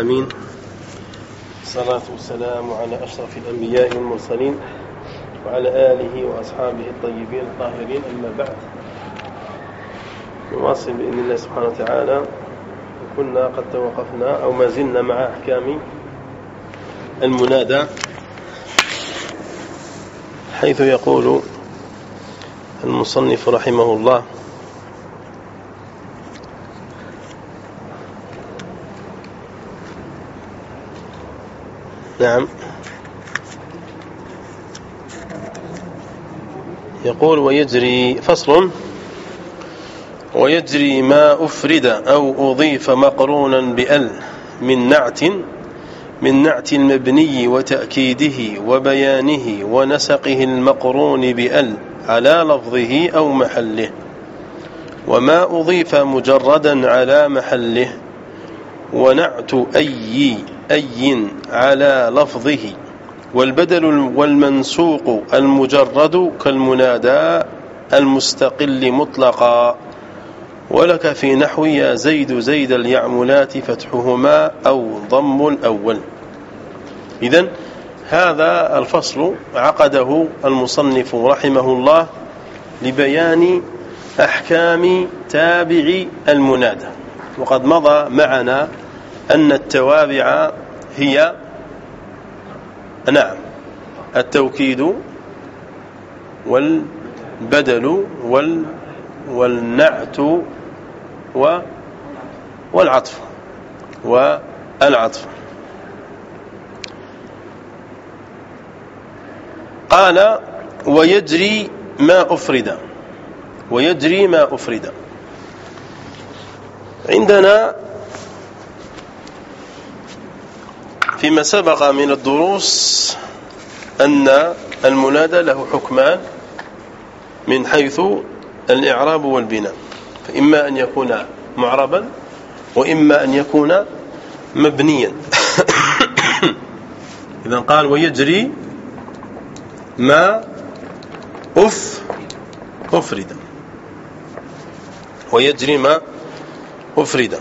آمين. الصلاة والسلام على أشرف الأنبياء والمرسلين وعلى آله وأصحابه الطيبين الطاهرين أما بعد. نواصل بإذن الله سبحانه وتعالى. وكنا قد توقفنا أو ما زلنا مع أحكام المنادى. حيث يقول المصنف رحمه الله نعم. يقول ويجري فصل. ويجري ما أفرد أو أضيف مقرونا بأل من نعت من نعت المبني وتأكيده وبيانه ونسقه المقرون بأل على لفظه أو محله. وما أضيف مجردا على محله. ونعت أي أي على لفظه والبدل والمنسوق المجرد كالمنادى المستقل مطلقا. ولك في نحو يا زيد زيد اليعملات فتحهما أو ضم الأول. إذن هذا الفصل عقده المصنف رحمه الله لبيان أحكام تابع المنادى. وقد مضى معنا أن التوابع هي نعم التوكيد والبدل وال والنعت و والعطف والعطف. قال ويجري ما أفرد ويجري ما أفرد. عندنا فيما سبق من الدروس أن المنادى له حكمان من حيث الإعراب والبناء فإما أن يكون معربا وإما أن يكون مبنيا. إذا قال ويجري ما أف أفرد. ويجري ما أفرد.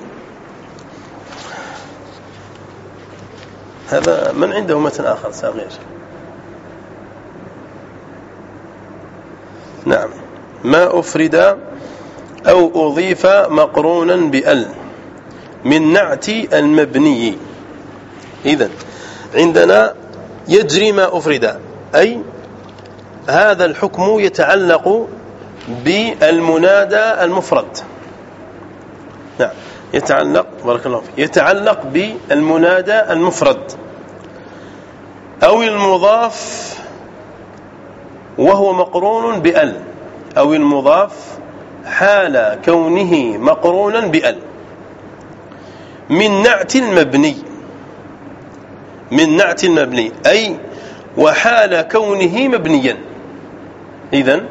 هذا من عنده متن آخر صغير. نعم. ما أفرد أو أضيف مقرونا بأل من نعت المبني. إذن عندنا يجري ما أفرد أي هذا الحكم يتعلق بالمنادى المفرد. نعم. يتعلق بارك الله فيك يتعلق بالمنادى المفرد. أو المضاف وهو مقرون بأل. أو المضاف حال كونه مقرونا بأل. من نعت المبني. من نعت المبني. أي وحال كونه مبنيا. إذن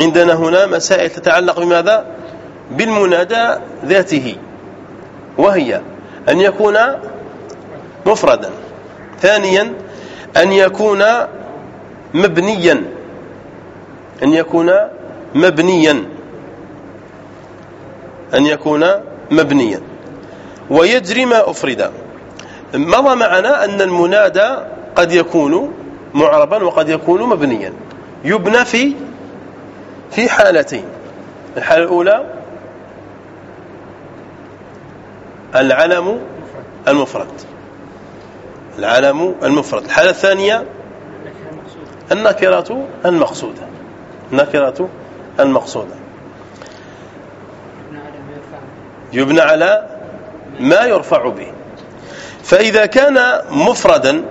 عندنا هنا مسائل تتعلق بماذا؟ بالمنادى ذاته. وهي أن يكون مفردا. ثانيا أن يكون مبنيا. أن يكون مبنيا. أن يكون مبنيا. ويجري ما أفرد. مضى معنا أن المنادى قد يكون معربا وقد يكون مبنيا. يبنى في في حالتين. الحالة الأولى العلم المفرد. العلم المفرد. الحالة الثانية النكرة المقصودة. النكرة المقصودة. يبنى على ما يرفع به. فإذا كان مفردا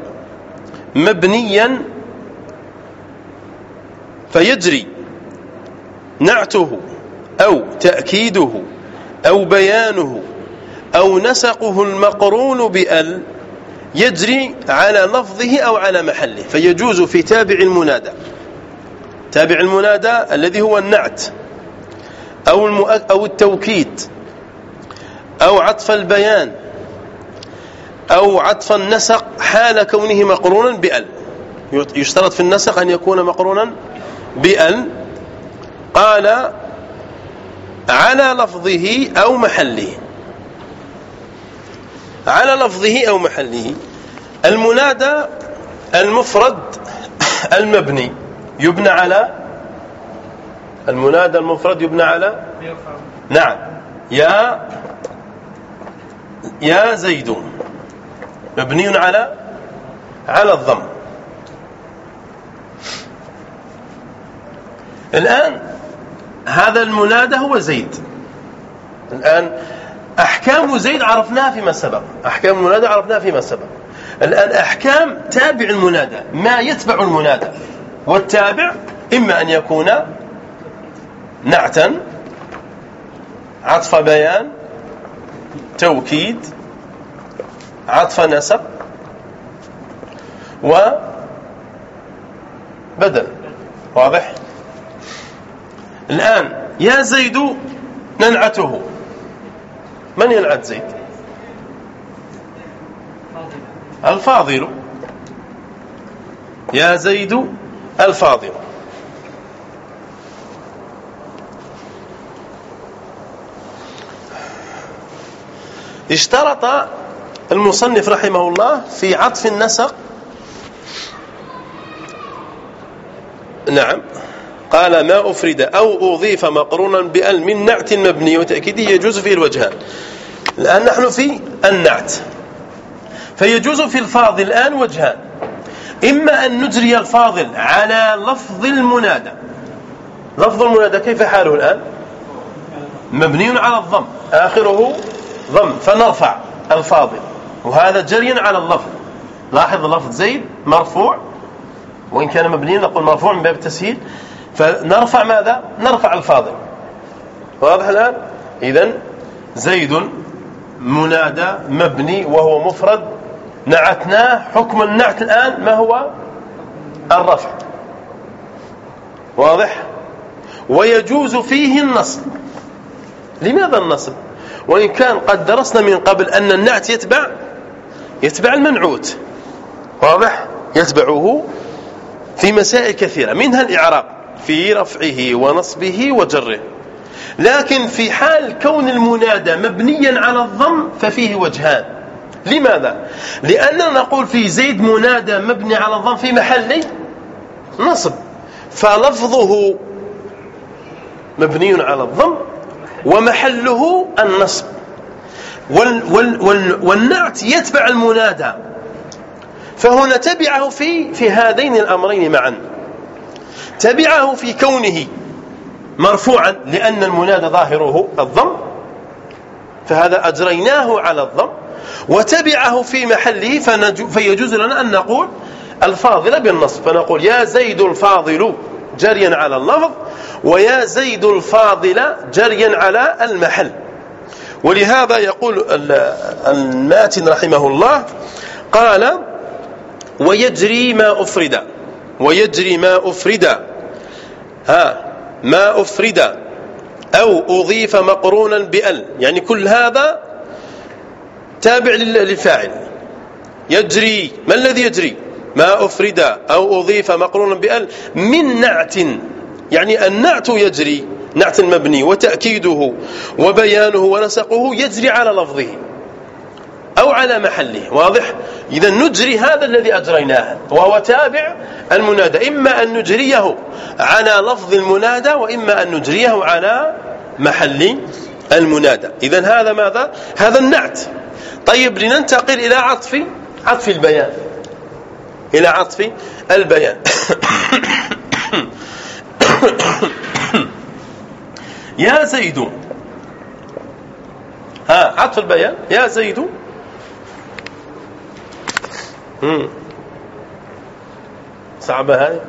مبنيا فيجري نعته أو تأكيده أو بيانه أو نسقه المقرون بأل يجري على لفظه أو على محله فيجوز في تابع المنادى. تابع المنادى الذي هو النعت أو, أو التوكيد أو عطف البيان أو عطف النسق حال كونه مقرونا بأل. يشترط في النسق أن يكون مقرونا بأل. قال على لفظه أو محله. على لفظه أو محله. المنادى المفرد المبني يبنى على المنادى المفرد يبنى على نعم. يا يا زيد مبني على على الضم. الآن هذا المنادى هو زيد. الآن أحكام زيد عرفناها فيما سبق. أحكام المنادى عرفناها فيما سبق. الآن أحكام تابع المنادى ما يتبع المنادى. والتابع إما أن يكون نعتا عطف بيان توكيد عطف نسق وبدل واضح؟ الآن يا زيد ننعته. من ينعت زيد؟ الفاضل. يا زيد الفاضل. اشترط المصنف رحمه الله في عطف النسق. نعم. قال ما أفرد أو أضيف مقرونا بأل من نعت مبني وتأكيده يجوز فيه الوجهان الآن نحن في النعت. فيجوز في الفاضل الآن وجهان إما أن نجري الفاضل على لفظ المنادى. لفظ المنادى كيف حاله الآن؟ مبني على الضم. آخره ضم. فنرفع الفاضل. وهذا جريا على اللفظ. لاحظ لفظ زيد مرفوع. وإن كان مبنيا نقول مرفوع من باب التسهيل. فنرفع ماذا؟ نرفع الفاضل. واضح الآن؟ إذا زيد منادى مبني وهو مفرد. نعتناه حكم النعت الآن ما هو؟ الرفع. واضح؟ ويجوز فيه النصب. لماذا النصب؟ وإن كان قد درسنا من قبل أن النعت يتبع يتبع المنعوت. واضح؟ يتبعه في مسائل كثيرة منها الإعراب. في رفعه ونصبه وجره. لكن في حال كون المنادى مبنيا على الضم ففيه وجهان. لماذا؟ لأننا نقول في زيد منادى مبني على الضم في محل نصب. فلفظه مبني على الضم ومحله النصب. وال وال وال والنعت يتبع المنادى. فهنا تبعه في في هذين الأمرين معا. تبعه في كونه مرفوعا لأن المنادى ظاهره الضم فهذا أجريناه على الضم وتبعه في محله فيجوز لنا أن نقول الفاضل بالنصب فنقول يا زيد الفاضل جريا على اللفظ ويا زيد الفاضل جريا على المحل. ولهذا يقول الماتن رحمه الله قال ويجري ما أفرد ويجري ما أفرد ها ما أفرد أو أضيف مقرونا بأل يعني كل هذا تابع للفاعل. يجري ما الذي يجري؟ ما أفرد أو أضيف مقرونا بأل من نعت. يعني النعت يجري نعت مبني وتأكيده وبيانه ونسقه يجري على لفظه. أو على محله. واضح؟ إذا نجري هذا الذي أجريناه وهو تابع المنادى. إما أن نجريه على لفظ المنادى وإما أن نجريه على محل المنادى. إذا هذا ماذا؟ هذا النعت. طيب لننتقل إلى عطف عطف البيان. إلى عطف البيان. يا زيد ها عطف البيان. يا زيد صعبة هذه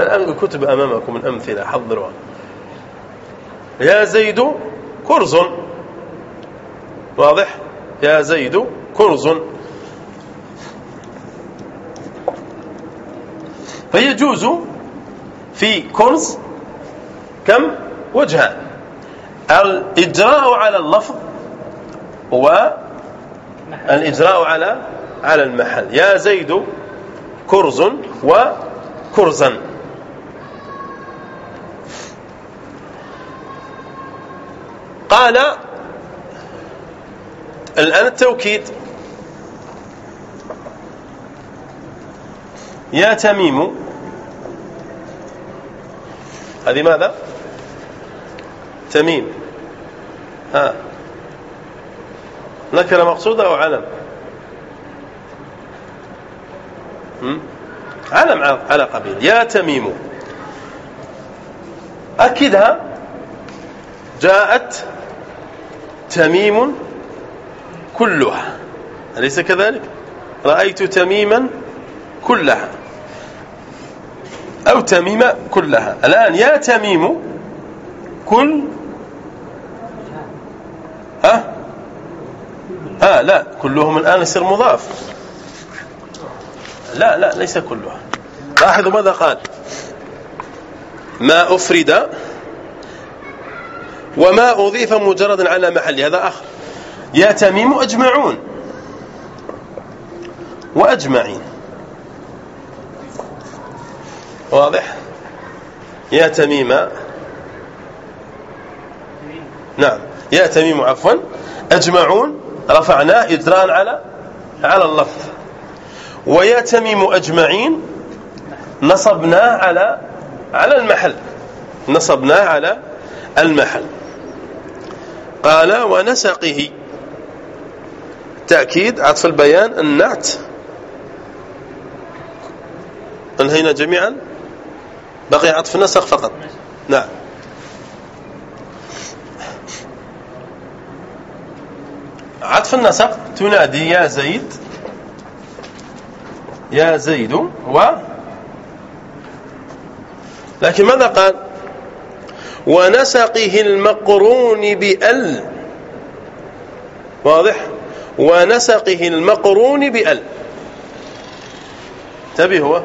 الآن الكتب أمامكم الأمثلة حضروها. يا زيد كرز. واضح؟ يا زيد كرز. فيجوز في كرز كم؟ وجهان الإجراء على اللفظ والإجراء على على المحل. يا زيد كرز وكرزا. قال الآن التوكيد. يا تميم. هذه ماذا؟ تميم. ها. نكره مقصودة أو علم؟ علم على قبيل. يا تميم. أكدها. جاءت تميم كلها. أليس كذلك؟ رأيت تميما كلها. أو تميم كلها. الآن يا تميم كل. ها؟ ها لا. كلهم الآن يصير مضاف. لا لا ليس كلها. لاحظوا ماذا قال؟ ما أفرد وما أضيف مجردا على محل هذا آخر يا تميم أجمعون. وأجمعين. واضح؟ يا تميم نعم. يا تميم عفوا. أجمعون. رفعناه إجراء على على اللفظ. ويا تميم أجمعين نصبناه على على المحل. نصبناه على المحل. قال ونسقه. تأكيد عطف البيان النعت. انهينا جميعا؟ بقي عطف النسق فقط. نعم. عطف النسق تنادي يا زيد. يا زيد و لكن ماذا قال؟ ونسقه المقرون بأل. واضح؟ ونسقه المقرون بأل. تبي هو.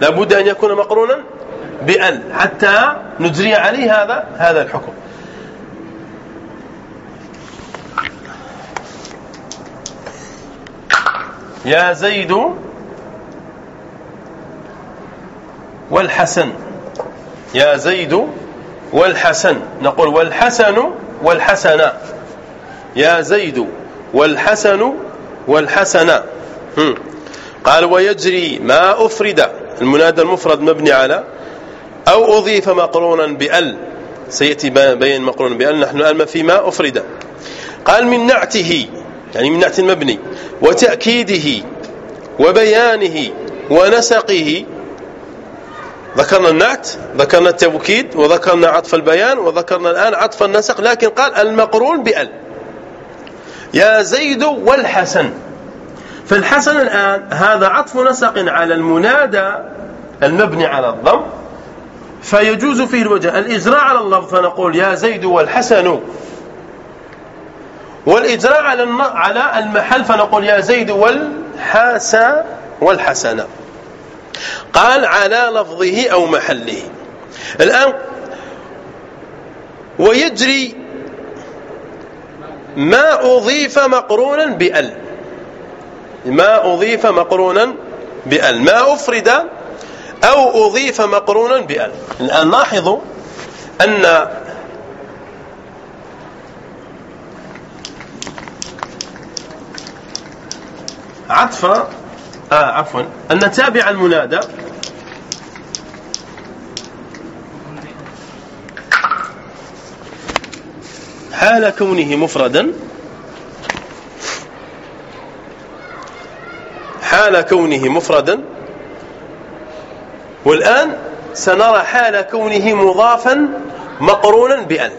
لابد أن يكون مقرونا بأل حتى نجري عليه هذا هذا الحكم. يا زيد والحسن. يا زيد والحسن. نقول والحسن والحسنا يا زيد والحسن والحسنا قال ويجري ما أفرد. المنادى المفرد مبني على أو أضيف مقرونا بأل. سيأتي بيان مقرونا بأل. نحن الآن فيما أفرد. قال من نعته. يعني من نعت المبني. وتأكيده. وبيانه. ونسقه. ذكرنا النعت ذكرنا التوكيد وذكرنا عطف البيان وذكرنا الآن عطف النسق لكن قال المقرون بأل. يا زيد والحسن. فالحسن الآن هذا عطف نسق على المنادى المبني على الضم فيجوز فيه الوجه الإجراء على اللفظ فنقول يا زيد والحسن. والإجراء على المحل فنقول يا زيد والحسن والحسن قال على لفظه أو محله. الآن ويجري ما أضيف مقرونا بأل. ما أضيف مقرونا بأل. ما أفرد أو أضيف مقرونا بأل. الآن لاحظوا أن عطف آه عفوا. أن تابع المنادى. حال كونه مفردا. حال كونه مفردا. والآن سنرى حال كونه مضافا مقرونا بأن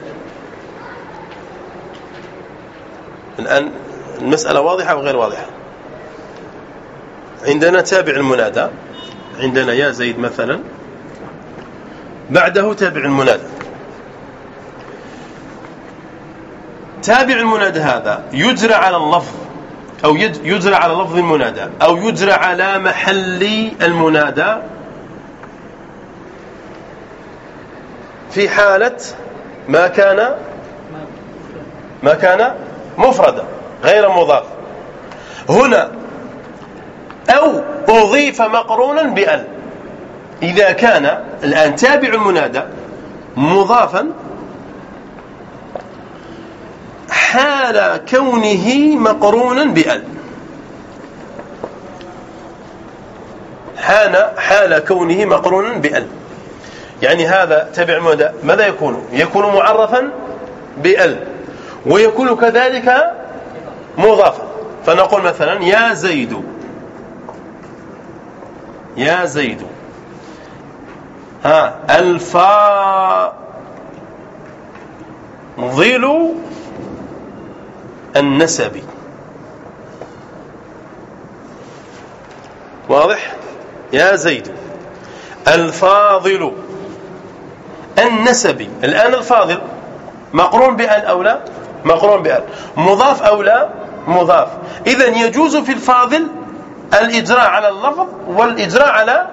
الآن المسألة واضحة وغير واضحة؟ عندنا تابع المنادى. عندنا يا زيد مثلا. بعده تابع المنادى. تابع المنادى هذا يجرى على اللفظ أو يجرى على لفظ المنادى أو يجرى على محل المنادى. في حالة ما كان ما كان مفردا غير مضاف. هنا أو أضيف مقرونا بأل. إذا كان الآن تابع المنادى مضافا حال كونه مقرونا بأل. حان حال كونه مقرونا بأل. يعني هذا تبع ماذا ماذا يكون؟ يكون معرفا بأل. ويكون كذلك مضافا. فنقول مثلا يا زيد. يا زيد. ها الفاضل النسبي واضح؟ يا زيد. الفاضل النسبي الآن الفاضل مقرون بأل أو لا؟ مقرون بأل مضاف أو لا؟ مضاف. إذا يجوز في الفاضل الإجراء على اللفظ والإجراء على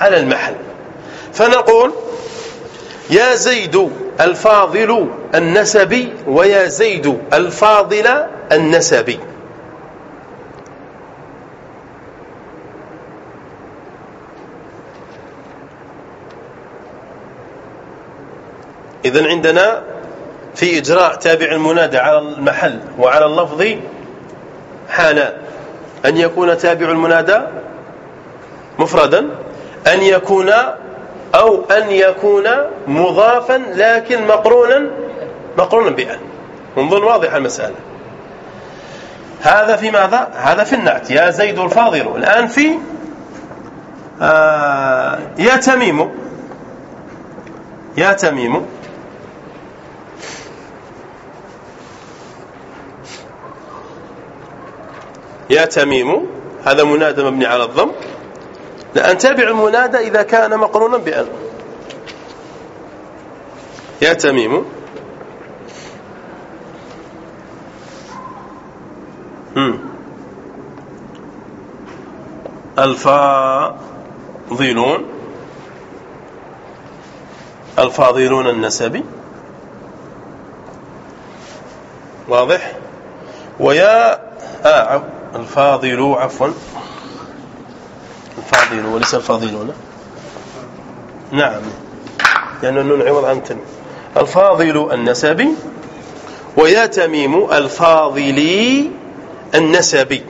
على المحل. فنقول يا زيد الفاضل النسبي ويا زيد الفاضل النسبي إذن عندنا في إجراء تابع المنادى على المحل وعلى اللفظ حالان أن يكون تابع المنادى مفردا أن يكون أو أن يكون مضافا لكن مقرونا مقرونا بأن. انظر واضح المسألة. هذا في ماذا؟ هذا في النعت. يا زيد الفاضل الآن في آه يا تميم. يا تميم. يا تميم هذا منادى مبني على الضم. لأن تابع المنادى إذا كان مقرونا بأن يا تميم. الفاضلون. الفاضلون النسبي واضح؟ ويا آه الفاضل عفوا. الفاضل وليس الفاضلون نعم. لأن النون عوض عن تميم الفاضل النسبي ويا تميم الفاضلي النسبي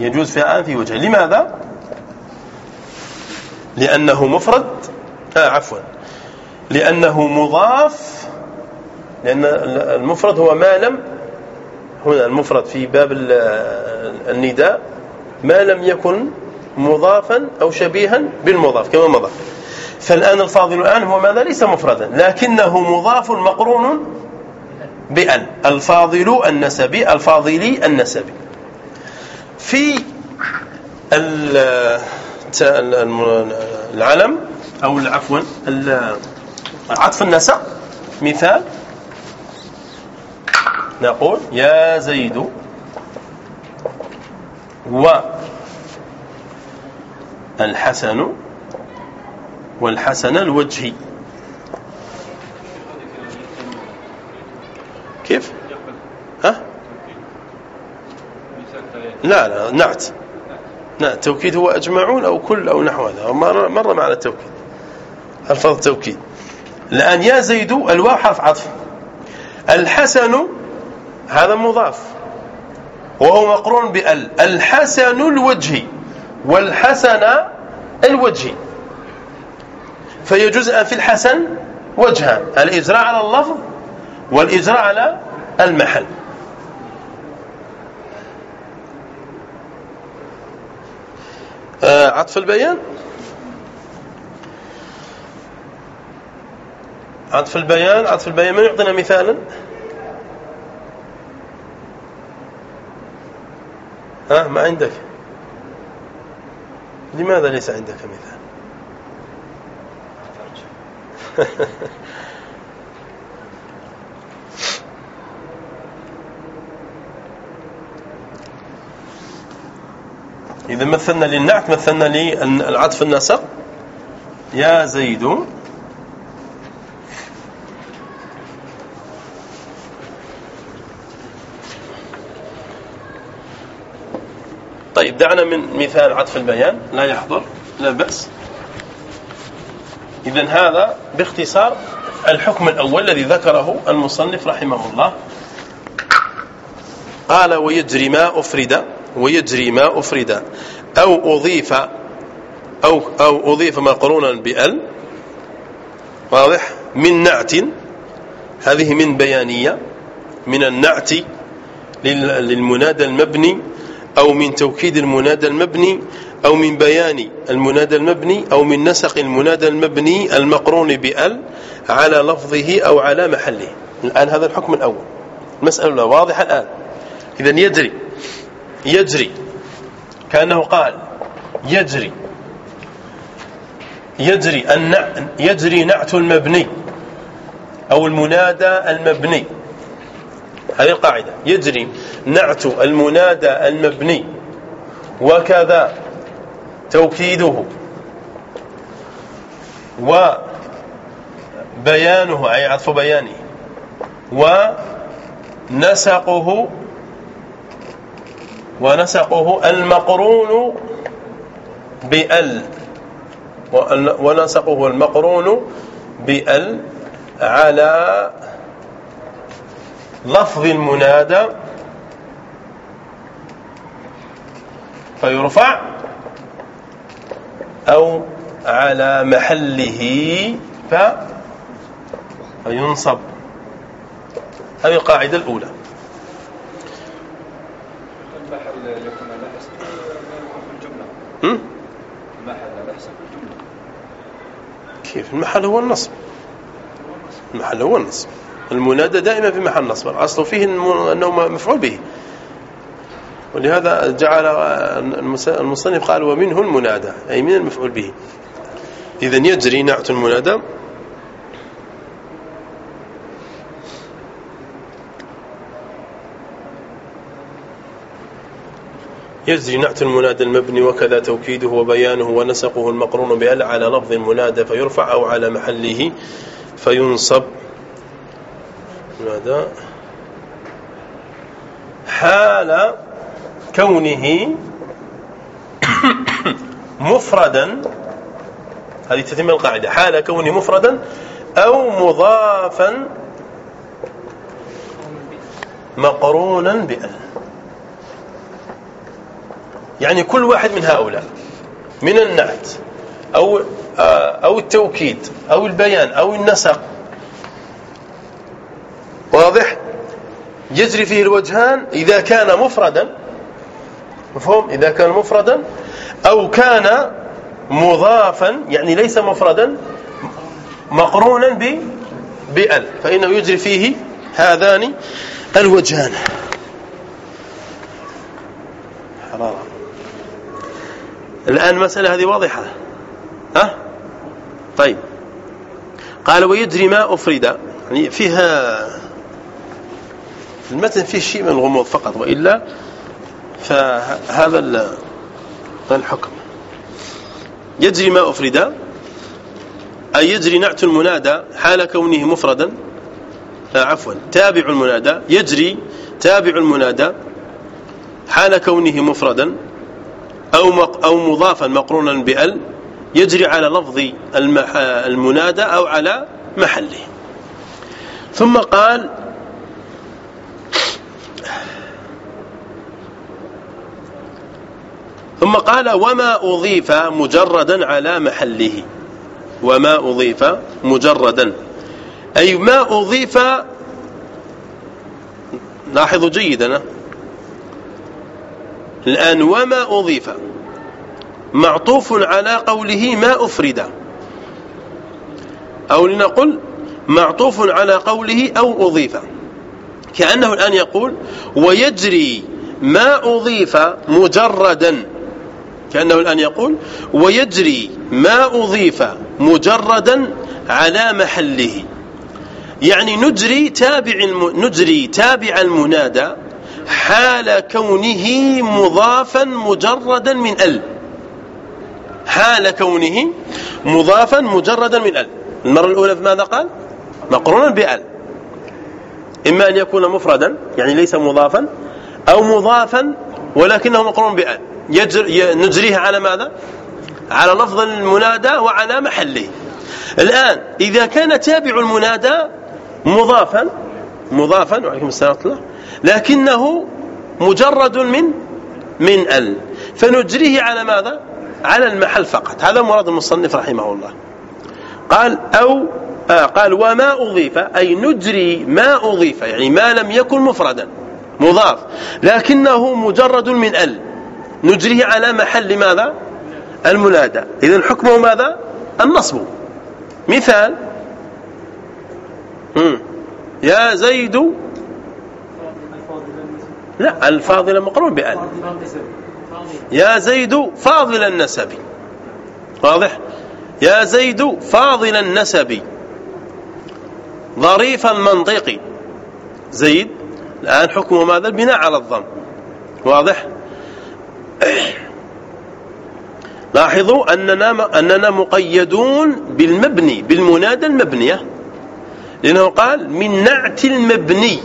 يجوز في الآن في وجه. لماذا؟ لأنه مفرد. آه عفوا. لأنه مضاف. لأن المفرد هو ما لم هنا المفرد في باب النداء ما لم يكن مضافا أو شبيها بالمضاف كما مضى. فالآن الفاضل الآن هو ماذا؟ ليس مفردا لكنه مضاف مقرون بأن. الفاضل النسبي الفاضلي النسبي. في العلم أو عفوا عطف النسق مثال نقول يا زيد و الحسن والحسن الوجهي. كيف؟ ها؟ لا لا نعت. نعم التوكيد هو أجمعون أو كل أو نحو هذا. مرة, مرة معنى التوكيد. الفظ توكيد الآن يا زيد الواو حرف عطف. الحسن هذا مضاف. وهو مقرون بال. الحسن الوجه والحسن الوجه. فيجوز في الحسن وجهان الإجراء على اللفظ والإجراء على المحل. آه، عطف البيان. عطف البيان. عطف البيان من يعطينا مثالا؟ ها ما عندك. لماذا ليس عندك مثال؟ إذا مثلنا للنعت مثلنا للعطف النسق يا زيد طيب دعنا من مثال عطف البيان لا يحضر لا بأس. إذا هذا باختصار الحكم الأول الذي ذكره المصنف رحمه الله. قال ويجري ما أفرد ويجري ما أفرد. أو أضيف أو, أو أضيف مقرونا بأل. واضح؟ من نعت. هذه من بيانية من النعت للمنادى المبني أو من توكيد المنادى المبني أو من بيان المنادى المبني أو من نسق المنادى المبني المقرون بأل على لفظه أو على محله. الآن هذا الحكم الأول. المسألة واضحة الآن. إذا يجري يجري. كأنه قال يجري. يجري يجري نعت المبني أو المنادى المبني. هذه القاعدة. يجري نعت المنادى المبني. وكذا توكيده. وبيانه أي عطف بيانه. ونسقه ونسقه المقرون بأل. ونسقه المقرون بأل على لفظ المنادى فيرفع أو على محله فينصب. هذه القاعدة الأولى. كيف؟ المحل هو النصب. المحل هو النصب. المنادى دائما في محل نصب الأصل فيه إنه مفعول به. ولهذا جعل المصنف قال ومنه المنادى أي من المفعول به. إذا يجري نعت المنادى. يجري نعت المنادى المبني وكذا توكيده وبيانه ونسقه المقرون بأل على لفظ المنادى فيرفع أو على محله فينصب. ماذا حال كونه مفردا. هذه تتم القاعدة. حال كونه مفردا أو مضافا مقرونا بأل يعني كل واحد من هؤلاء من النعت أو, أو التوكيد أو البيان أو النسق واضح؟ يجري فيه الوجهان إذا كان مفردا. مفهوم؟ إذا كان مفردا أو كان مضافا يعني ليس مفردا مقرونا ب بأل. فإنه يجري فيه هذان الوجهان. حرارة الآن المسألة هذه واضحة. ها؟ طيب. قال ويجري ما أفرد. يعني فيها المتن فيه شيء من الغموض فقط وإلا فهذا الحكم. يجري ما أفرد. أي يجري نعت المنادى حال كونه مفردا. آه عفوا تابع المنادى. يجري تابع المنادى حال كونه مفردا. أو أو مضافا مقرونا بأل. يجري على لفظ المنادى أو على محله. ثم قال ثم قال وما أضيف مجردا على محله. وما أضيف مجردا. أي ما أضيف لاحظوا جيدا. الآن وما أضيف. معطوف على قوله ما أفرد. أو لنقل معطوف على قوله أو أضيف. كأنه الآن يقول ويجري ما أضيف مجردا. كأنه الآن يقول ويجري ما أضيف مجردا على محله. يعني نجري تابع. نجري تابع المنادى حال كونه مضافا مجردا من ال. حال كونه مضافا مجردا من ال. المرة الأولى ماذا قال؟ مقرونا بال. إما أن يكون مفردا يعني ليس مضافا أو مضافا ولكنه مقرون بال نجريه على ماذا؟ على لفظ المنادى وعلى محله. الآن إذا كان تابع المنادى مضافا مضافا وعليكم السلام الله لكنه مجرد من من ال. فنجريه على ماذا؟ على المحل فقط. هذا مراد المصنف رحمه الله. قال أو آه قال وما أضيف أي نجري ما أضيف يعني ما لم يكن مفردا مضاف. لكنه مجرد من ال. نجريه على محل ماذا؟ المنادى. إذن حكمه ماذا؟ النصب. مثال. مم. يا زيد. لا الفاضل مقرون بأل. يا زيد فاضل النسب. واضح؟ يا زيد فاضل النسب. ظريف المنطق. زيد الآن حكمه ماذا؟ البناء على الضم. واضح؟ لاحظوا أننا, أننا مقيدون بالمبني بالمنادى المبنية. لأنه قال من نعت المبني.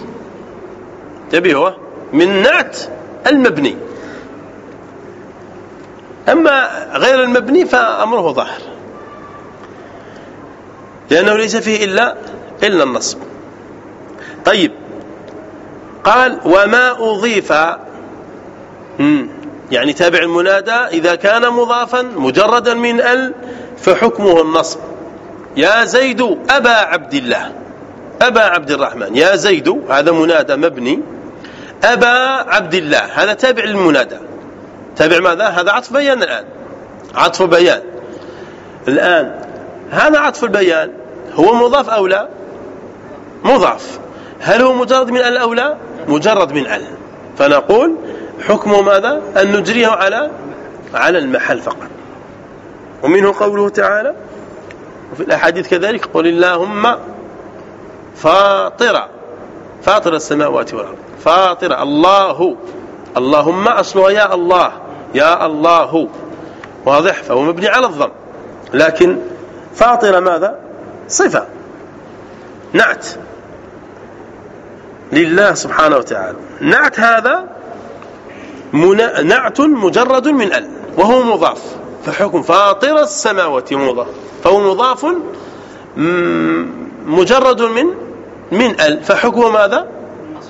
انتبهوا من نعت المبني. أما غير المبني فأمره ظاهر. لأنه ليس فيه إلا إلا النصب. طيب. قال وما أضيف يعني تابع المنادى إذا كان مضافا مجردا من ال فحكمه النصب. يا زيد أبا عبد الله. أبا عبد الرحمن. يا زيد هذا منادى مبني. أبا عبد الله هذا تابع للمنادى. تابع ماذا؟ هذا عطف بيان الآن. عطف بيان. الآن هذا عطف البيان هو مضاف أو لا؟ مضاف هل هو مجرد من ال أو لا؟ مجرد من ال. فنقول حكمه ماذا؟ أن نجريه على على المحل فقط. ومنه قوله تعالى وفي الأحاديث كذلك قل اللهم فاطر. فاطر السماوات والأرض. فاطر. الله. اللهم أصلها يا الله. يا الله. واضح؟ فهو مبني على الضم. لكن فاطر ماذا؟ صفة. نعت. لله سبحانه وتعالى. نعت هذا نعت مجرد من ال وهو مضاف. فحكم فاطر السماوات مضاف. فهو مضاف مجرد من من ال فحكمه ماذا؟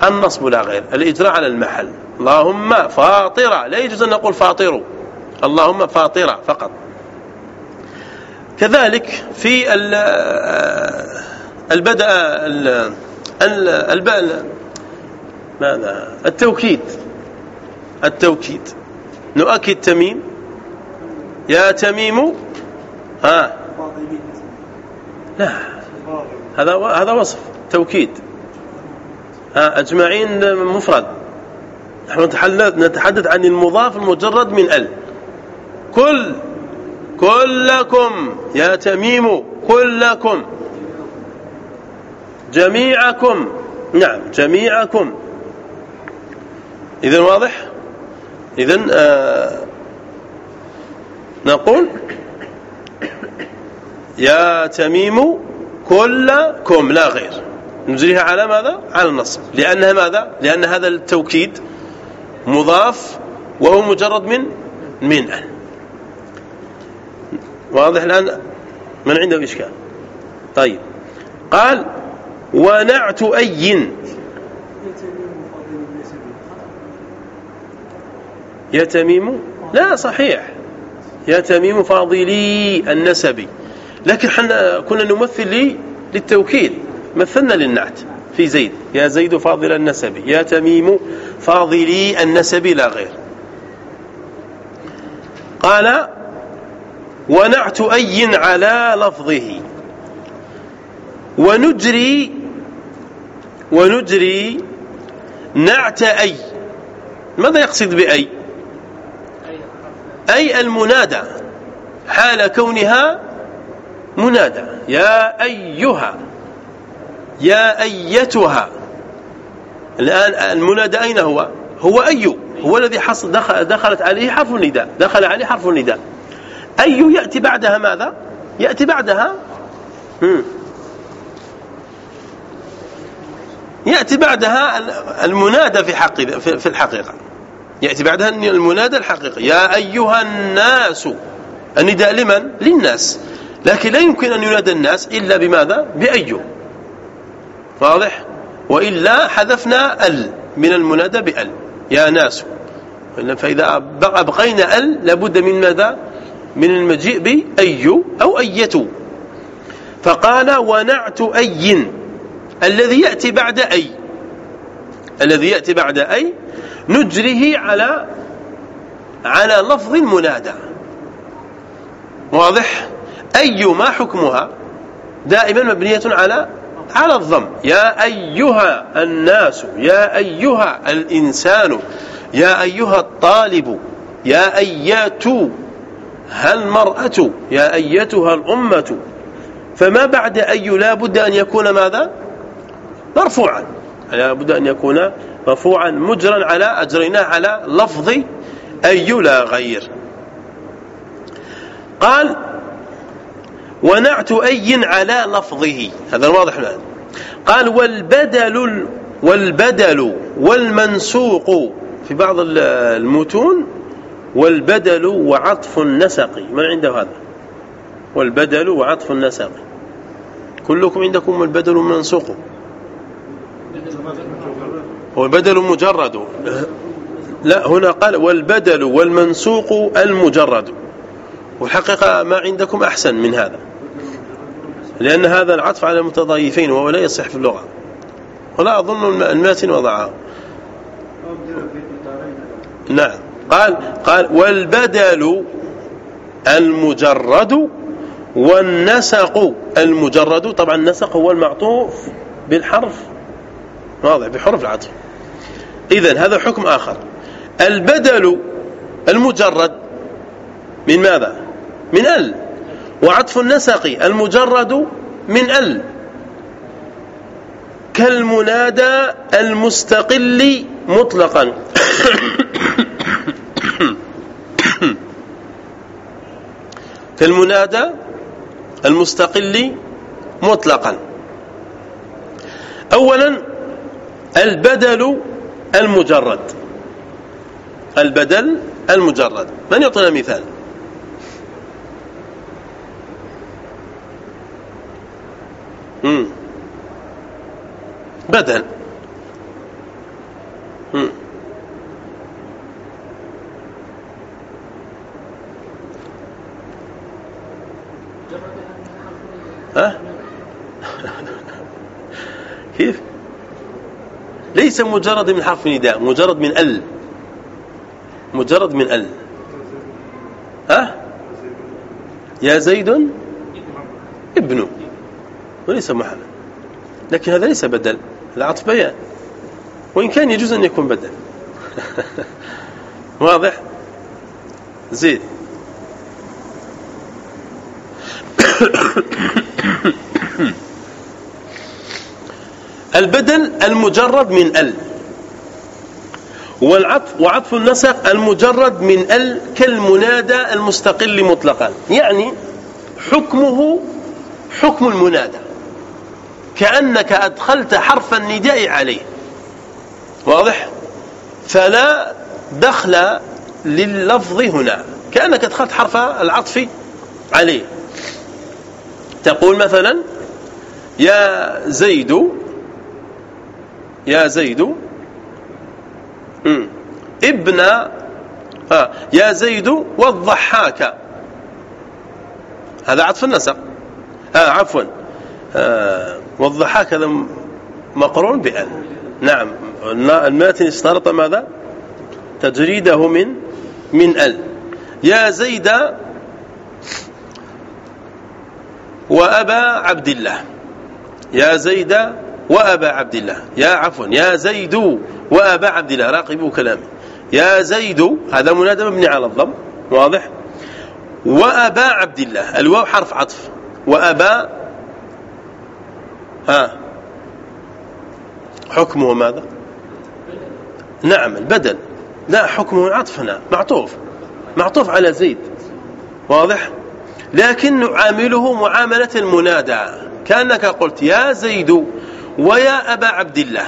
النصب لا غير. الإجراء على المحل. اللهم فاطرة لا يجوز أن نقول فاطر. اللهم فاطرة فقط. كذلك في البدء الباء ماذا التوكيد التوكيد. نؤكد تميم. يا تميم ها. لا هذا هذا وصف توكيد. ها أجمعين مفرد. نحن نتحدث عن المضاف المجرد من ال. كل كلكم. يا تميم كلكم. جميعكم. نعم جميعكم. إذا واضح؟ إذا آه نقول يا تميم كلكم لا غير. نجريها على ماذا؟ على النصب. لأنها ماذا؟ لأن هذا التوكيد مضاف وهو مجرد من من واضح الآن؟ من عنده إشكال؟ طيب. قال ونعت أي. يا تميم لا صحيح. يا تميم فاضلي النسبي. لكن حنا كنا نمثل لي للتوكيد مثلنا للنعت في زيد. يا زيد فاضل النسبي. يا تميم فاضلي النسبي لا غير. قال ونعت أي على لفظه. ونجري ونجري نعت أي. ماذا يقصد بأي؟ أي المنادى. حال كونها منادى. يا أيها. يا أيتها. الآن المنادى أين هو؟ هو أي. هو الذي حصل دخل دخلت عليه حرف النداء. دخل عليه حرف النداء. أي يأتي بعدها ماذا؟ يأتي بعدها. يأتي بعدها المنادى في حق في الحقيقة. يأتي بعدها المنادى الحقيقي. يا أيها الناس النداء لمن؟ للناس. لكن لا يمكن أن ينادى الناس إلا بماذا؟ بأي واضح؟ وإلا حذفنا ال من المنادى بأل. يا ناس. فإذا أبقينا ال لابد من ماذا؟ من المجيء بأي أو أية فقال ونعت أي الذي يأتي بعد أي؟ الذي يأتي بعد أي؟ نجره على على لفظ المنادى. واضح؟ أي ما حكمها؟ دائما مبنية على على الضم. يا أيها الناس يا أيها الإنسان يا أيها الطالب يا أيات المرأة يا أيتها الأمة. فما بعد أي لا بد أن يكون ماذا؟ مرفوعا. لا بد أن يكون مرفوعا مجرا على أجريناه على لفظ أي لا غير. قال ونعت أي على لفظه. هذا واضح الآن. قال والبدل والبدل والمنسوق. في بعض المتون والبدل وعطف النسق. من عنده هذا؟ والبدل وعطف النسق. كلكم عندكم البدل المنسوق هو البدل مجرد. لا هنا قال والبدل والمنسوق المجرد. والحقيقة ما عندكم أحسن من هذا. لأن هذا العطف على المتضايفين وهو لا يصح في اللغة. ولا أظن الماتن وضعه. نعم. قال قال والبدل المجرد والنسق المجرد. طبعا النسق هو المعطوف بالحرف. واضح بحرف العطف. إذا هذا حكم آخر. البدل المجرد من ماذا؟ من ال. وعطف النسق المجرد من ال. كالمنادى المستقل مطلقا. كالمنادى المستقل مطلقا. اولا البدل المجرد البدل المجرد من يعطينا مثال مم. بدل مم. ها كيف ليس مجرد من حرف نداء مجرد من ال. مجرد من ال. ها؟ يا زيد ابن وليس محمد لكن هذا ليس بدل. هذا عطف بيان وإن كان يجوز أن يكون بدل. واضح؟ زيد. البدل المجرد من ال. والعطف وعطف النسق المجرد من ال كالمنادى المستقل مطلقا. يعني حكمه حكم المنادى. كأنك أدخلت حرف النداء عليه. واضح؟ فلا دخل لللفظ هنا. كأنك أدخلت حرف العطف عليه. تقول مثلا يا زيد يا زيد. ابن آه يا زيد والضحاك. هذا عطف النسق. آه عفوا. آه والضحاك هذا مقرون بأن. نعم. الماتن اشترط ماذا؟ تجريده من من أل. يا زيد وأبا عبد الله. يا زيد وأبا عبد الله يا عفوا يا زيد وأبا عبد الله راقبوا كلامي. يا زيد هذا منادى مبني على الضم واضح؟ وأبا عبد الله الواو حرف عطف. وأبا ها حكمه ماذا؟ نعم البدل. لا حكمه العطف هنا معطوف. معطوف على زيد. واضح؟ لكن نعامله معاملة المنادى. كأنك قلت يا زيد ويا أبا عبد الله.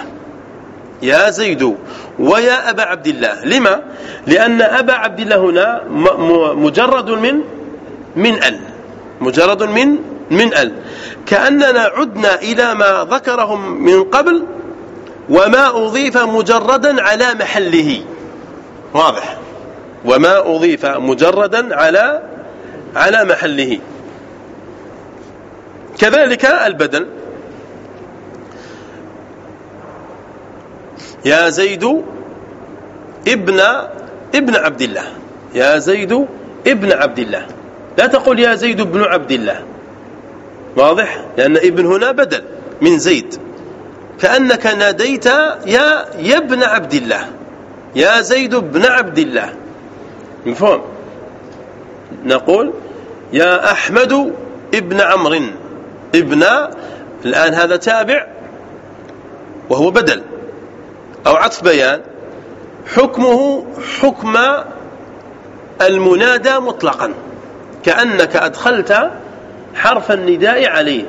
يا زيد ويا أبا عبد الله. لما؟ لأن أبا عبد الله هنا مجرد من من أل. مجرد من من أل. كأننا عدنا إلى ما ذكرهم من قبل وما أضيف مجردا على محله. واضح. وما أضيف مجردا على على محله. كذلك البدل يا زيد ابن ابن عبد الله. يا زيد ابن عبد الله. لا تقول يا زيد ابن عبد الله. واضح؟ لأن ابن هنا بدل من زيد. كأنك ناديت يا يا ابن عبد الله. يا زيد ابن عبد الله. مفهوم؟ نقول يا أحمد ابن عمرو. ابن الآن هذا تابع وهو بدل. أو عطف بيان حكمه حكم المنادى مطلقا. كأنك أدخلت حرف النداء عليه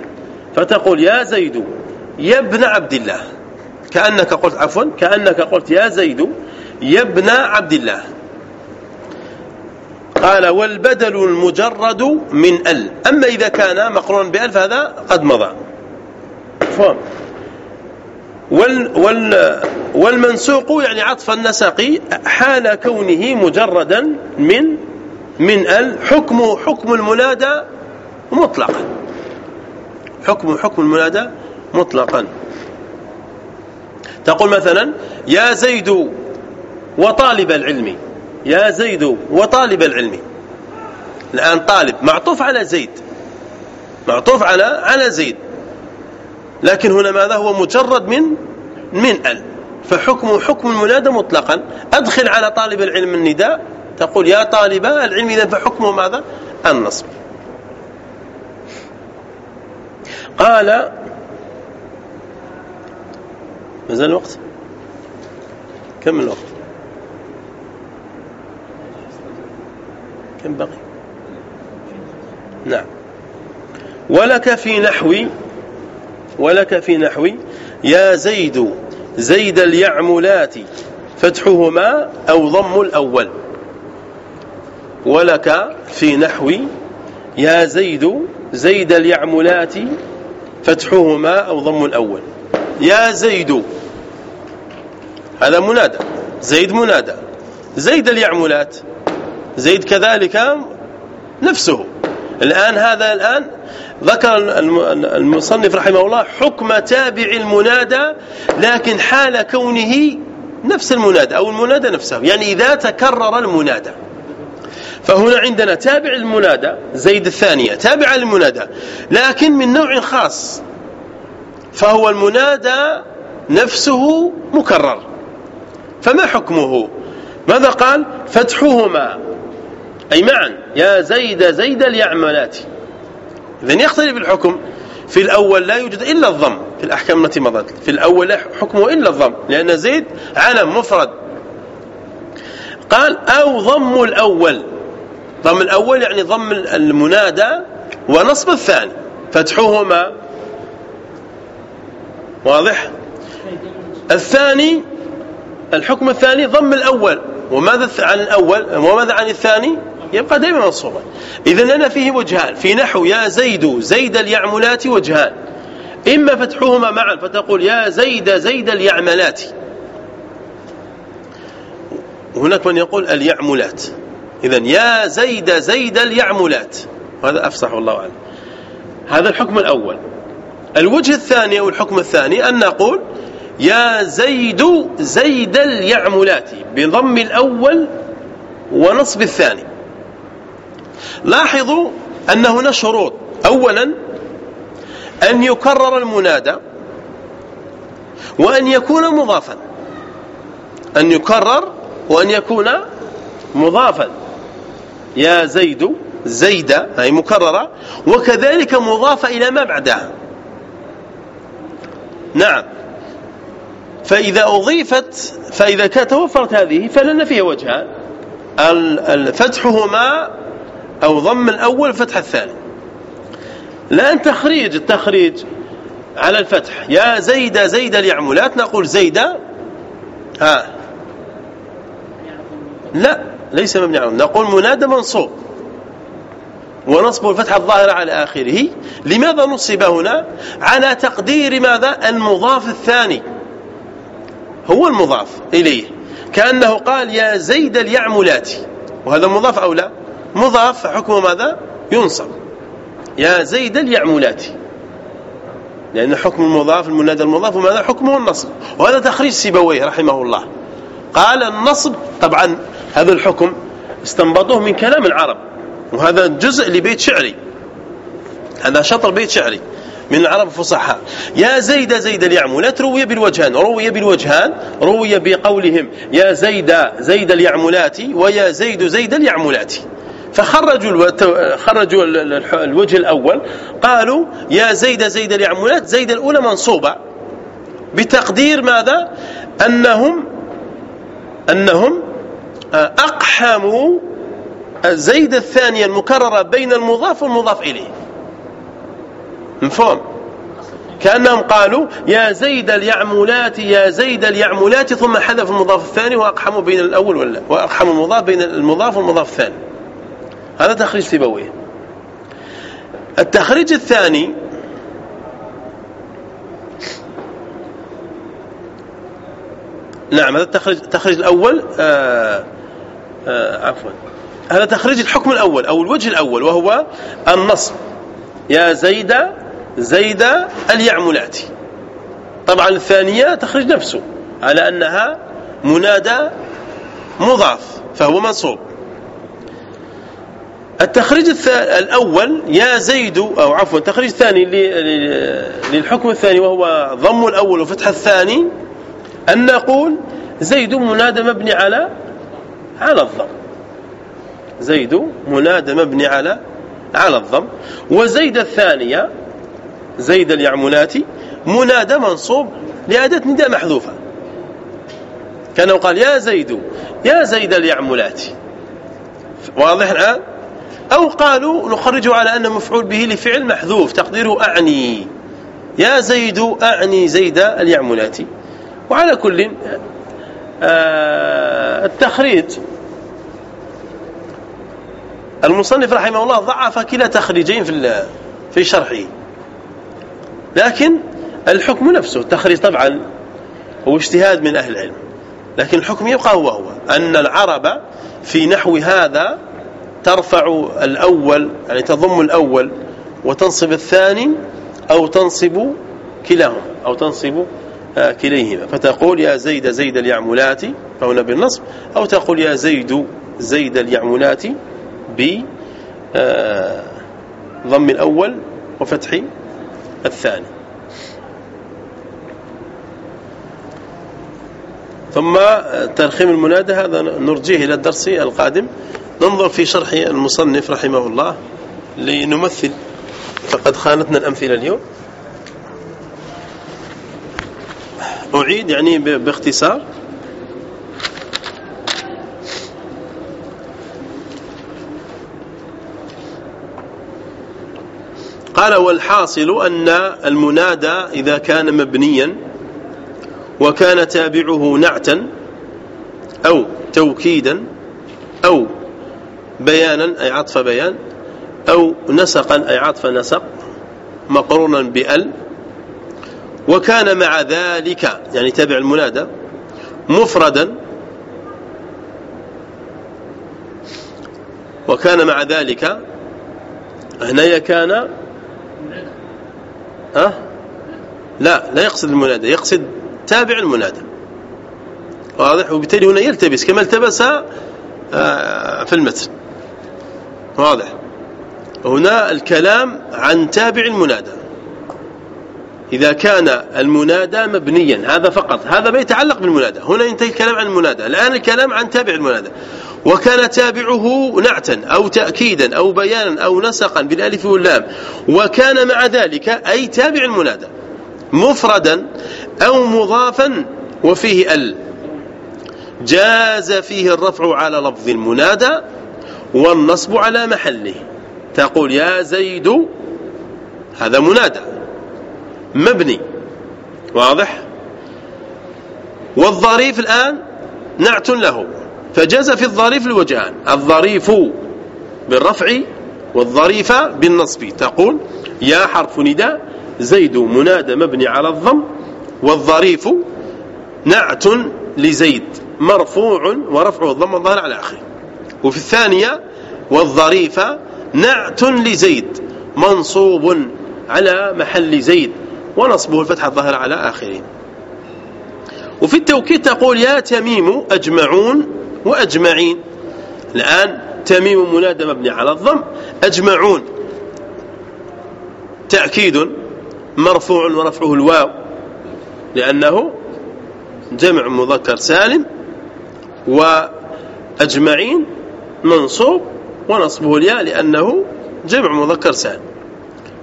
فتقول يا زيد يا ابن عبد الله. كأنك قلت عفوا كأنك قلت يا زيد يا ابن عبد الله. قال والبدل المجرد من ال. أما إذا كان مقرونا بأل فهذا قد مضى. فهم. وال وال والمنسوق يعني عطف النسق حال كونه مجردا من من ال حكم حكم المنادى مطلقا. حكم حكم المنادى مطلقا. تقول مثلا يا زيد وطالب العلم يا زيد وطالب العلم. الآن طالب معطوف على زيد. معطوف على على زيد. لكن هنا ماذا؟ هو مجرد من من ال. فحكم حكم المنادى مطلقا. أدخل على طالب العلم النداء. تقول يا طالب العلم إذا فحكمه ماذا؟ النصب. قال مازال الوقت؟ كم الوقت؟ كم بقي؟ نعم. ولك في نحو ولك في نحو يا زيد زيد اليعملات فتحهما أو ضم الأول. ولك في نحو يا زيد زيد اليعملات فتحهما أو ضم الأول. يا زيد هذا منادى زيد منادى. زيد اليعملات زيد كذلك نفسه. الآن هذا الآن ذكر المصنف رحمه الله حكم تابع المنادى لكن حال كونه نفس المنادى أو المنادى نفسه يعني إذا تكرر المنادى. فهنا عندنا تابع المنادى زيد الثانية تابع للمنادى لكن من نوع خاص فهو المنادى نفسه مكرر. فما حكمه؟ ماذا قال؟ فتحهما. أي معا. يا زيد زيد اليعملات إذن يختلف الحكم. في الأول لا يوجد إلا الضم. في الأحكام التي مضت. في الأول لا حكمه إلا الضم. لأن زيد علم مفرد. قال أو ضم الأول. ضم الأول يعني ضم المنادى ونصب الثاني. فتحهما. واضح؟ الثاني الحكم الثاني ضم الأول. وماذا عن الأول؟ وماذا عن الثاني؟ يبقى دائما منصوبا إذا لنا فيه وجهان. في نحو يا زيد زيد اليعملات وجهان. إما فتحهما معا فتقول يا زيد زيد اليعملات. هناك من يقول اليعملات. إذا يا زيد زيد اليعملات. هذا أفصح والله أعلم. هذا الحكم الأول. الوجه الثاني أو الحكم الثاني أن نقول يا زيد زيد اليعملات بضم الأول ونصب الثاني. لاحظوا أن هنا شروط. أولا أن يكرر المنادى وأن يكون مضافا. أن يكرر وأن يكون مضافا. يا زيد زيد أي مكررة. وكذلك مضافة إلى ما بعدها. نعم. فإذا أضيفت فإذا توفرت هذه فلنا فيها وجهان فتحهما أو ضم الأول فتح الثاني. الآن تخريج التخريج على الفتح. يا زيد زيد اليعملات نقول زيد. ها. لا ليس مبني على نقول منادى منصوب. ونصب الفتحة الظاهرة على آخره. لماذا نصب هنا؟ على تقدير ماذا؟ المضاف الثاني. هو المضاف إليه. كأنه قال يا زيد اليعملات. وهذا مضاف أو لا؟ مضاف حكمه ماذا؟ ينصب. يا زيد اليعملات. لأن حكم المضاف المنادى المضاف وماذا حكمه النصب. وهذا تخريج سيبويه رحمه الله. قال النصب طبعا هذا الحكم استنبطوه من كلام العرب. وهذا جزء لبيت شعري. هذا شطر بيت شعري من العرب الفصحاء يا زيد زيد اليعملات روي بالوجهان. روي بالوجهان روي بقولهم. يا زيد زيد اليعملات ويا زيد زيد اليعملات. فخرجوا خرجوا الوجه الأول. قالوا يا زيد زيد اليعملات زيد الأولى منصوبة. بتقدير ماذا؟ أنهم أنهم أقحموا زيد الثانية المكررة بين المضاف والمضاف إليه. مفهوم؟ كأنهم قالوا يا زيد اليعملات يا زيد اليعملات ثم حذف المضاف الثاني وأقحموا بين الأول ولا وأقحموا المضاف بين المضاف والمضاف الثاني. هذا تخريج سيبويه. التخريج الثاني نعم هذا التخريج التخريج الأول آآ آآ عفوا. هذا تخريج الحكم الأول أو الوجه الأول وهو النصب. يا زيد زيد اليعملات. طبعا الثانية تخرج نفسه على أنها منادى مضاف فهو منصوب. التخريج الأول يا زيد أو عفوا التخريج الثاني للحكم الثاني وهو ضم الأول وفتح الثاني أن نقول زيد منادى مبني على على الضم. زيد منادى مبني على على الضم. وزيد الثانية زيد اليعملاتي منادى منصوب لأداة نداء محذوفة. كانه قال يا زيد يا زيد اليعملاتي. واضح الآن؟ أو قالوا نخرجه على أنه مفعول به لفعل محذوف تقديره أعني. يا زيد أعني زيد اليعملاتي وعلى كل آه التخريج. المصنف رحمه الله ضعف كلا تخريجين في في شرحه لكن الحكم نفسه التخريج طبعا هو اجتهاد من أهل العلم. لكن الحكم يبقى هو هو أن العرب في نحو هذا ترفع الأول يعني تضم الأول وتنصب الثاني أو تنصب كلاهما أو تنصب آه، كليهما. فتقول يا زيد زيد اليعملات فهنا بالنصب أو تقول يا زيد زيد اليعملات بضم آه، الأول وفتح الثاني. ثم ترخيم المنادى هذا نرجيه إلى الدرس القادم. ننظر في شرح المصنف رحمه الله لنمثل. فقد خانتنا الأمثلة اليوم. أعيد يعني باختصار. قال والحاصل أن المنادى إذا كان مبنيا وكان تابعه نعتا أو توكيدا أو بيانا أي عطف بيان أو نسقا أي عطف نسق مقرونا بأل. وكان مع ذلك يعني تابع المنادى مفردا. وكان مع ذلك هنا كان ها؟ لا لا يقصد المنادى يقصد تابع المنادى. واضح؟ وبالتالي هنا يلتبس كما التبس آه، في المتن. واضح. هنا الكلام عن تابع المنادى. إذا كان المنادى مبنيا هذا فقط هذا ما يتعلق بالمنادى. هنا ينتهي الكلام عن المنادى. الآن الكلام عن تابع المنادى. وكان تابعه نعتا أو تأكيدا أو بيانا أو نسقا بالألف واللام. وكان مع ذلك أي تابع المنادى. مفردا أو مضافا. وفيه ال. جاز فيه الرفع على لفظ المنادى. والنصب على محله. تقول يا زيد هذا منادى مبني واضح؟ والظريف الآن نعت له فجاز في الظريف الوجهان الظريف بالرفع والظريف بالنصب. تقول يا حرف نداء زيد منادى مبني على الضم والظريف نعت لزيد مرفوع ورفعه الضم الظاهر على آخره. وفي الثانية والظريفة نعت لزيد منصوب على محل زيد ونصبه الفتح الظاهر على آخره وفي التوكيد تقول يا تميم أجمعون وأجمعين. الآن تميم منادى مبني على الضم أجمعون. تأكيد مرفوع ورفعه الواو لأنه جمع مذكر سالم وأجمعين منصوب ونصبه الياء لأنه جمع مذكر سالم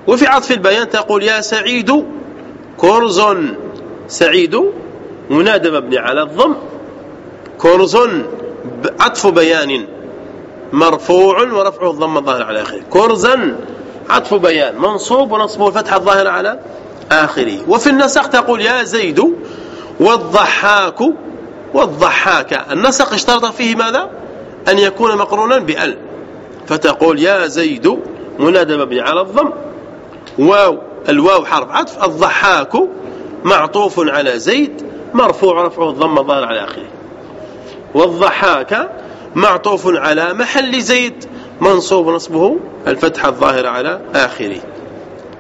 وفي عطف البيان تقول يا سعيد كرز سعيد منادى مبني على الضم. كرز عطف بيان مرفوع ورفعه الضم الظاهر على آخره. كرزا عطف بيان منصوب ونصبه الفتح الظاهر على آخره. وفي النسق تقول يا زيد والضحاك والضحاك. النسق اشترط فيه ماذا؟ أن يكون مقرونا بأل. فتقول يا زيد منادى مبني على الضم. واو الواو حرف عطف الضحاك معطوف على زيد مرفوع رفعه الضم الظاهر على آخره. والضحاك معطوف على محل زيد منصوب نصبه الفتحة الظاهرة على آخره.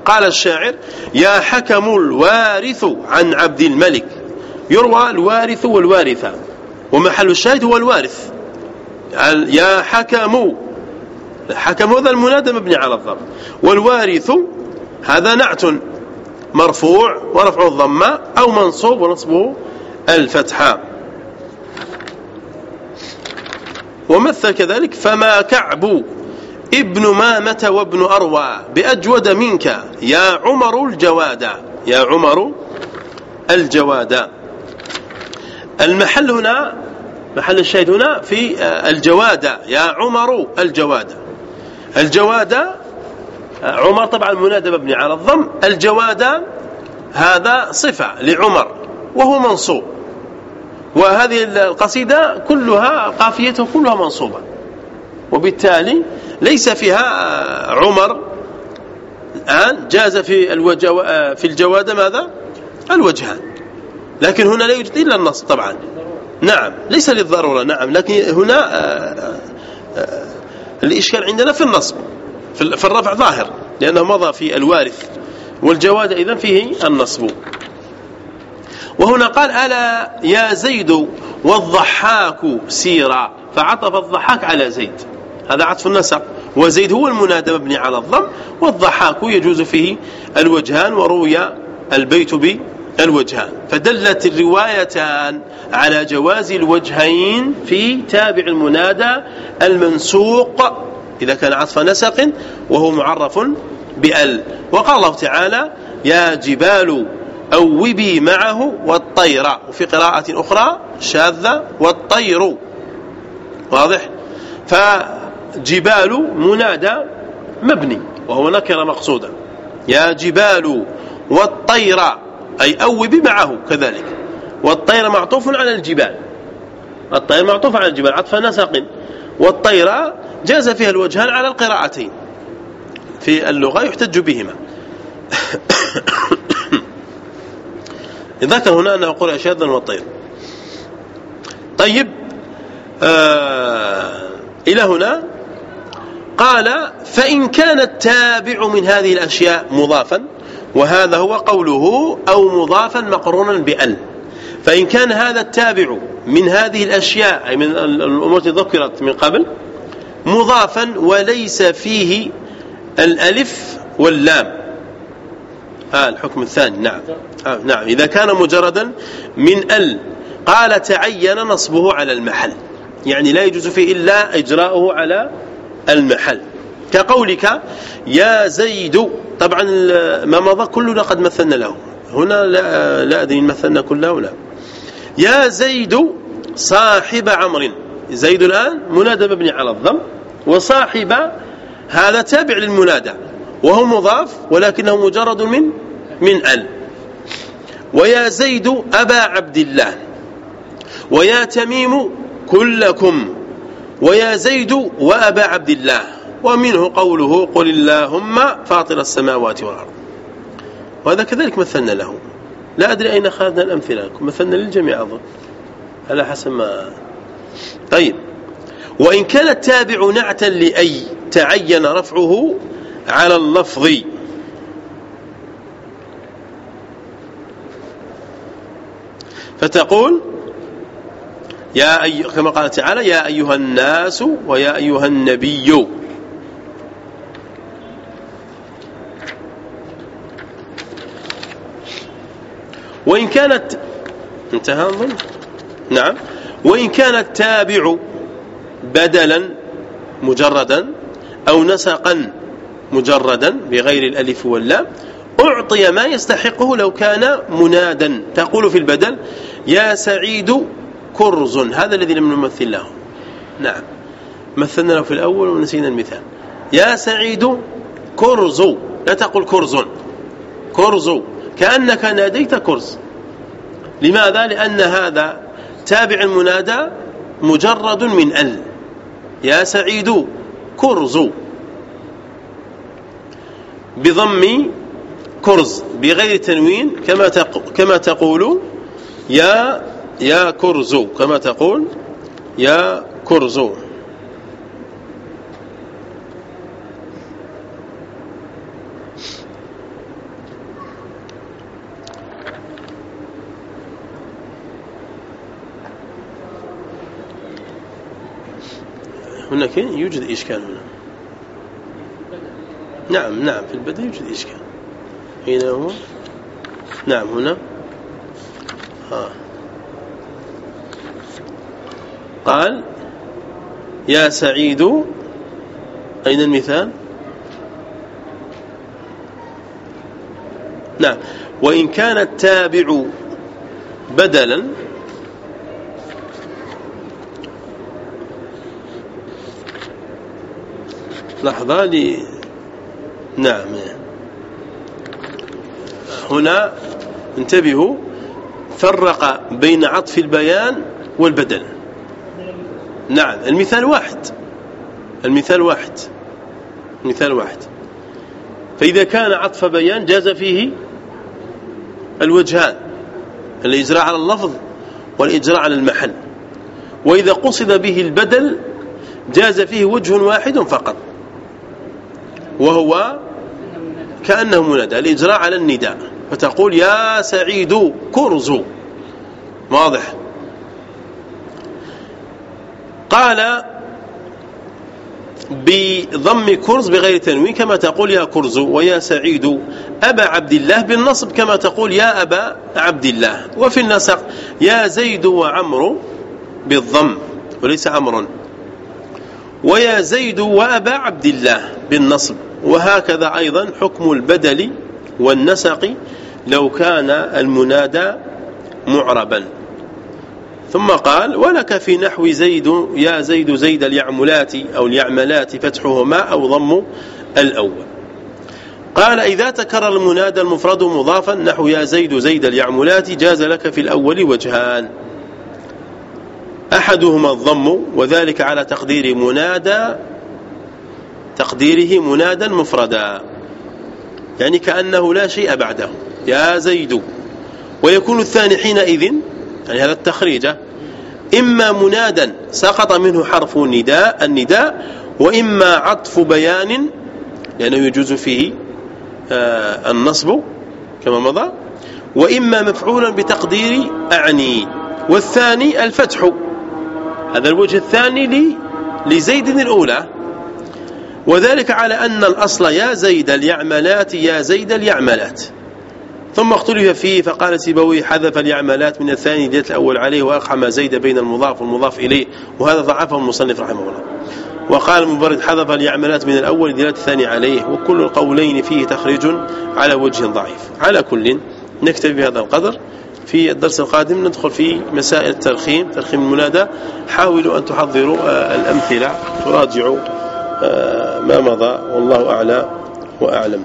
قال الشاعر يا حكم الوارث عن عبد الملك. يروى الوارث والوارثة ومحل الشاهد هو الوارث. يا حكم حكم هذا المنادى مبني على الضم. والوارث هذا نعت مرفوع ورفع الضمة أو منصوب ونصبه الفتحة ومثل كذلك فما كعب ابن مامة وابن أروى بأجود منك يا عمر الجواد. يا عمر الجواد. المحل هنا محل الشاهد هنا في الجواد يا عمر الجواد. الجواد عمر طبعا منادى مبني على الضم. الجواد هذا صفة لعمر وهو منصوب. وهذه القصيدة كلها قافيته كلها منصوبة. وبالتالي ليس فيها عمر. الآن جاز في في الجواد ماذا؟ الوجهان. لكن هنا لا يوجد إلا النص طبعا. نعم ليس للضرورة نعم لكن هنا آه، آه، الإشكال عندنا في النصب في الرفع ظاهر لأنه مضى في الوارث والجواد إذن فيه النصب. وهنا قال ألا يا زيد والضحاك سيرا فعطف الضحاك على زيد. هذا عطف النسق وزيد هو المنادى مبني على الضم والضحاك يجوز فيه الوجهان وروي البيت بالوجهان فدلت الروايتان على جواز الوجهين في تابع المنادى المنسوق إذا كان عطف نسق وهو معرف بأل. وقال الله تعالى يا جبال أوبي معه والطير وفي قراءة أخرى شاذة والطير واضح؟ فجبال منادى مبني وهو نكر مقصودا. يا جبال والطير أي أوبي معه كذلك. والطير معطوف على الجبال. الطير معطوف على الجبال عطف نسق والطير جاز فيها الوجهان على القراءتين. في اللغة يحتج بهما. ذكر هنا أنه قرأ شاذا والطير. طيب آه إلى هنا. قال فإن كان التابع من هذه الأشياء مضافا وهذا هو قوله أو مضافا مقرونا بأل فإن كان هذا التابع من هذه الأشياء أي من الأمور التي ذكرت من قبل مضافا وليس فيه الألف واللام. آه الحكم الثاني نعم. آه نعم. إذا كان مجردا من ال قال تعين نصبه على المحل. يعني لا يجوز فيه إلا إجراؤه على المحل. كقولك يا زيد طبعا ما مضى كلنا قد مثلنا له. هنا لا, لا أدري مثلنا كله ولا يا زيد صاحب عمر. زيد الآن منادى مبني على الضم. وصاحب هذا تابع للمنادى. وهو مضاف ولكنه مجرد من من أل. ويا زيد أبا عبد الله. ويا تميم كلكم. ويا زيد وأبا عبد الله. ومنه قوله قل اللهم فاطر السماوات والأرض. وهذا كذلك مثلنا له. لا أدري أين أخذنا الأمثلة مثلنا للجميع أظن. على حسب ما. طيب. وإن كان التابع نعتا لأي تعين رفعه على اللفظ. فتقول يا أي كما قال تعالى يا أيها الناس ويا أيها النبي. وإن كانت انتهى أظن نعم. وإن كان التابع بدلا مجردا أو نسقا مجردا بغير الألف واللام أعطي ما يستحقه لو كان منادا. تقول في البدل يا سعيد كرز. هذا الذي لم نمثل له. نعم. مثلنا له في الأول ونسينا المثال. يا سعيد كرز. لا تقول كرز. كرز. كأنك ناديت كرز لماذا؟ لأن هذا تابع المنادى مجرد من ال. يا سعيد كرز. بضم كرز بغير تنوين كما كما تقول يا يا كرز. كما تقول يا كرز. هناك يوجد إشكال هنا نعم نعم في البدء يوجد إشكال. أين هو. نعم هنا. آه. قال يا سعيد أين المثال؟ نعم. وإن كان التابع بدلا لحظة لي نعم. هنا انتبهوا فرق بين عطف البيان والبدل. نعم المثال واحد. المثال واحد. مثال واحد. فإذا كان عطف بيان جاز فيه الوجهان الإجراء على اللفظ والإجراء على المحل. وإذا قصد به البدل جاز فيه وجه واحد فقط. وهو كأنه منادى الإجراء على النداء فتقول يا سعيد كرز واضح؟ قال بضم كرز بغير تنوين كما تقول يا كرز ويا سعيد أبا عبد الله بالنصب كما تقول يا أبا عبد الله. وفي النسق يا زيد وعمر بالضم وليس عمر ويا زيد وأبا عبد الله بالنصب. وهكذا أيضا حكم البدل والنسق لو كان المنادى معربا. ثم قال ولك في نحو زيد يا زيد زيد اليعملات أو اليعملات فتحهما أو ضم الأول. قال إذا تكرر المنادى المفرد مضافا نحو يا زيد زيد اليعملات جاز لك في الأول وجهان. أحدهما الضم وذلك على تقدير منادى تقديره منادا مفردا. يعني كأنه لا شيء بعده. يا زيد. ويكون الثاني حينئذ يعني هذا التخريج إما منادا سقط منه حرف النداء النداء وإما عطف بيان لأنه يجوز فيه آه، النصب كما مضى وإما مفعولا بتقدير أعني. والثاني الفتح. هذا الوجه الثاني لزيد الأولى. وذلك على أن الأصل يا زيد اليعملات يا زيد اليعملات. ثم اختلف فيه فقال سيبوي حذف اليعملات من الثاني ديت الأول عليه وأقحم زيد بين المضاف والمضاف إليه وهذا ضعفه المصنف رحمه الله. وقال المبرد حذف اليعملات من الأول دلالة الثاني عليه وكل القولين فيه تخريج على وجه ضعيف. على كل نكتفي بهذا القدر. في الدرس القادم ندخل في مسائل الترخيم ترخيم المنادى. حاولوا أن تحضروا آه، الأمثلة تراجعوا. ما مضى والله أعلى وأعلم.